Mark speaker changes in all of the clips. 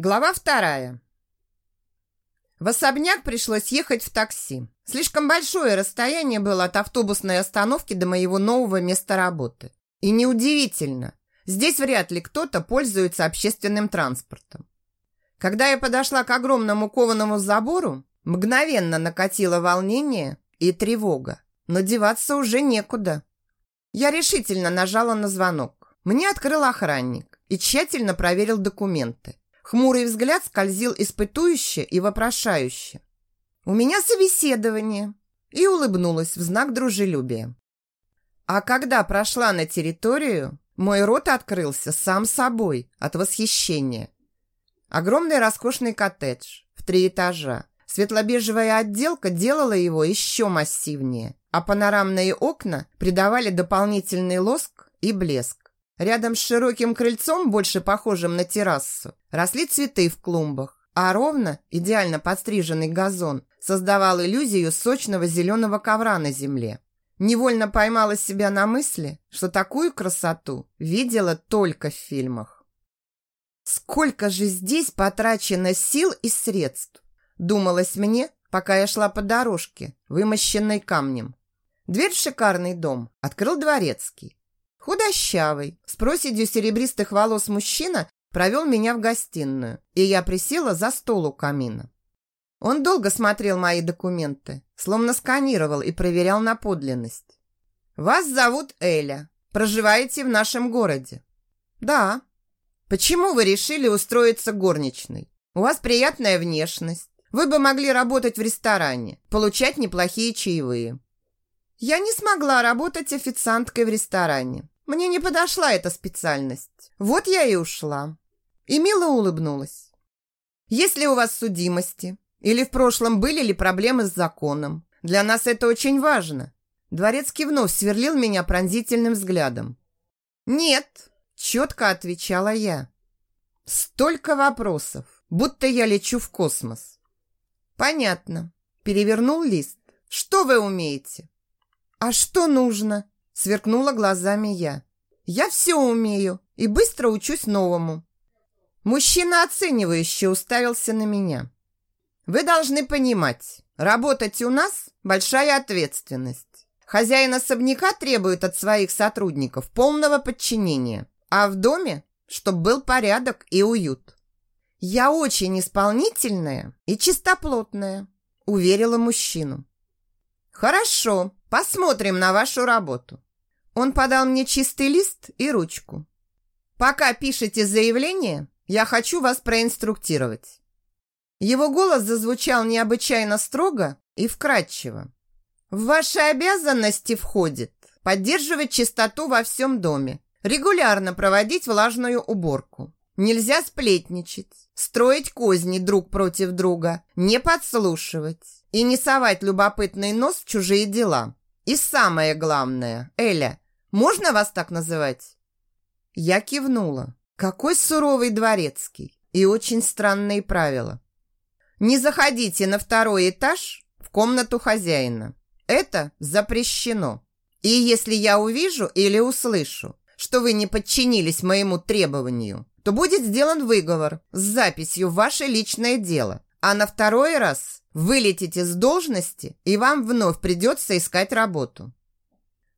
Speaker 1: Глава вторая. В особняк пришлось ехать в такси. Слишком большое расстояние было от автобусной остановки до моего нового места работы. И неудивительно, здесь вряд ли кто-то пользуется общественным транспортом. Когда я подошла к огромному кованому забору, мгновенно накатило волнение и тревога. Но деваться уже некуда. Я решительно нажала на звонок. Мне открыл охранник и тщательно проверил документы. Хмурый взгляд скользил испытующе и вопрошающе. «У меня собеседование!» И улыбнулась в знак дружелюбия. А когда прошла на территорию, мой рот открылся сам собой от восхищения. Огромный роскошный коттедж в три этажа. Светло-бежевая отделка делала его еще массивнее, а панорамные окна придавали дополнительный лоск и блеск. Рядом с широким крыльцом, больше похожим на террасу, росли цветы в клумбах, а ровно, идеально подстриженный газон создавал иллюзию сочного зеленого ковра на земле. Невольно поймала себя на мысли, что такую красоту видела только в фильмах. Сколько же здесь потрачено сил и средств, думалось мне, пока я шла по дорожке, вымощенной камнем. Дверь в шикарный дом открыл дворецкий. Худощавый, с проседью серебристых волос мужчина провел меня в гостиную, и я присела за стол у камина. Он долго смотрел мои документы, словно сканировал и проверял на подлинность. «Вас зовут Эля. Проживаете в нашем городе?» «Да». «Почему вы решили устроиться горничной? У вас приятная внешность. Вы бы могли работать в ресторане, получать неплохие чаевые». «Я не смогла работать официанткой в ресторане. Мне не подошла эта специальность. Вот я и ушла. И мило улыбнулась. Если у вас судимости или в прошлом были ли проблемы с законом, для нас это очень важно. Дворецкий вновь сверлил меня пронзительным взглядом. «Нет», – четко отвечала я. «Столько вопросов, будто я лечу в космос». «Понятно», – перевернул лист. «Что вы умеете?» «А что нужно?» Сверкнула глазами я. Я все умею и быстро учусь новому. Мужчина оценивающе уставился на меня. Вы должны понимать, работать у нас – большая ответственность. Хозяин особняка требует от своих сотрудников полного подчинения, а в доме, чтобы был порядок и уют. Я очень исполнительная и чистоплотная, уверила мужчину. Хорошо, посмотрим на вашу работу. Он подал мне чистый лист и ручку. «Пока пишете заявление, я хочу вас проинструктировать». Его голос зазвучал необычайно строго и вкрадчиво. «В ваши обязанности входит поддерживать чистоту во всем доме, регулярно проводить влажную уборку. Нельзя сплетничать, строить козни друг против друга, не подслушивать и не совать любопытный нос в чужие дела. И самое главное, Эля, можно вас так называть?» Я кивнула. Какой суровый дворецкий и очень странные правила. Не заходите на второй этаж в комнату хозяина. Это запрещено. И если я увижу или услышу, что вы не подчинились моему требованию, то будет сделан выговор с записью ваше личное дело. А на второй раз вылетите с должности, и вам вновь придется искать работу.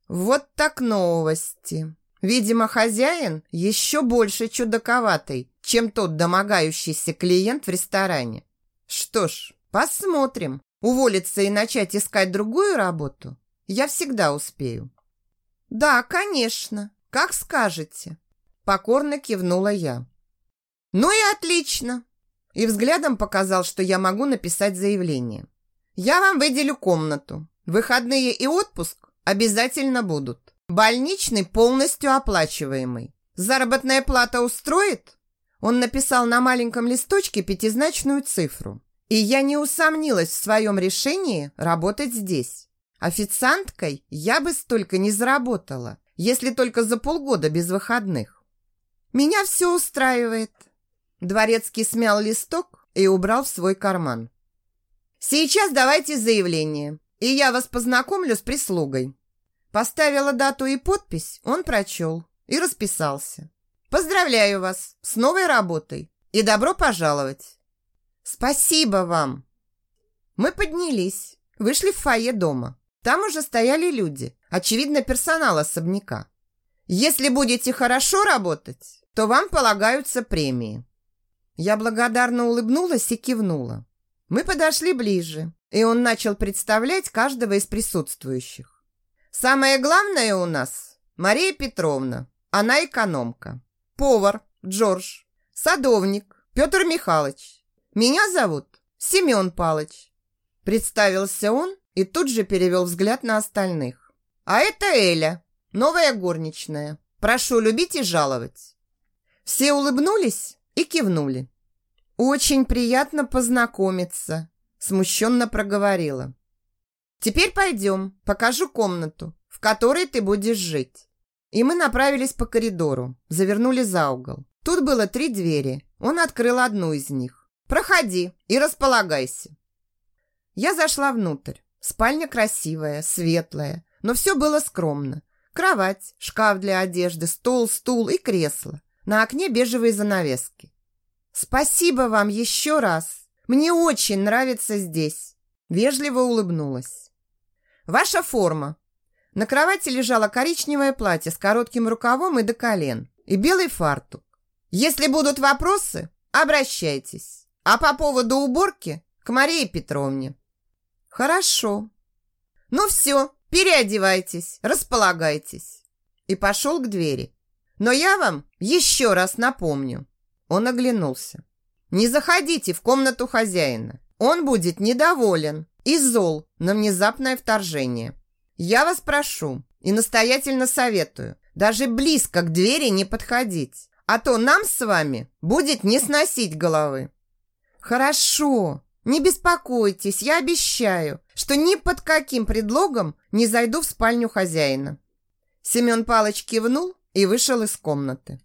Speaker 1: Вот так новости. Видимо, хозяин еще больше чудаковатый, чем тот домогающийся клиент в ресторане. Что ж, посмотрим. Уволиться и начать искать другую работу я всегда успею. Да, конечно, как скажете. Покорно кивнула я. Ну и отлично. И взглядом показал, что я могу написать заявление. Я вам выделю комнату. Выходные и отпуск Обязательно будут. Больничный полностью оплачиваемый. Заработная плата устроит? Он написал на маленьком листочке пятизначную цифру. И я не усомнилась в своем решении работать здесь. Официанткой я бы столько не заработала, если только за полгода без выходных. Меня все устраивает. Дворецкий смял листок и убрал в свой карман. Сейчас давайте заявление и я вас познакомлю с прислугой». Поставила дату и подпись, он прочел и расписался. «Поздравляю вас с новой работой. и добро пожаловать!» «Спасибо вам!» Мы поднялись, вышли в фойе дома. Там уже стояли люди, очевидно, персонал особняка. «Если будете хорошо работать, то вам полагаются премии». Я благодарно улыбнулась и кивнула. Мы подошли ближе, и он начал представлять каждого из присутствующих. «Самое главное у нас – Мария Петровна, она экономка. Повар Джордж, садовник Петр Михайлович. Меня зовут Семен Палыч». Представился он и тут же перевел взгляд на остальных. «А это Эля, новая горничная. Прошу любить и жаловать». Все улыбнулись и кивнули. «Очень приятно познакомиться», – смущенно проговорила. «Теперь пойдем, покажу комнату, в которой ты будешь жить». И мы направились по коридору, завернули за угол. Тут было три двери, он открыл одну из них. «Проходи и располагайся». Я зашла внутрь. Спальня красивая, светлая, но все было скромно. Кровать, шкаф для одежды, стол, стул и кресло. На окне бежевые занавески. «Спасибо вам еще раз. Мне очень нравится здесь». Вежливо улыбнулась. «Ваша форма». На кровати лежало коричневое платье с коротким рукавом и до колен, и белый фартук. «Если будут вопросы, обращайтесь. А по поводу уборки к Марии Петровне». «Хорошо». «Ну все, переодевайтесь, располагайтесь». И пошел к двери. «Но я вам еще раз напомню». Он оглянулся. «Не заходите в комнату хозяина. Он будет недоволен и зол на внезапное вторжение. Я вас прошу и настоятельно советую даже близко к двери не подходить, а то нам с вами будет не сносить головы». «Хорошо», «Не беспокойтесь, я обещаю, что ни под каким предлогом не зайду в спальню хозяина». Семен Палыч кивнул и вышел из комнаты.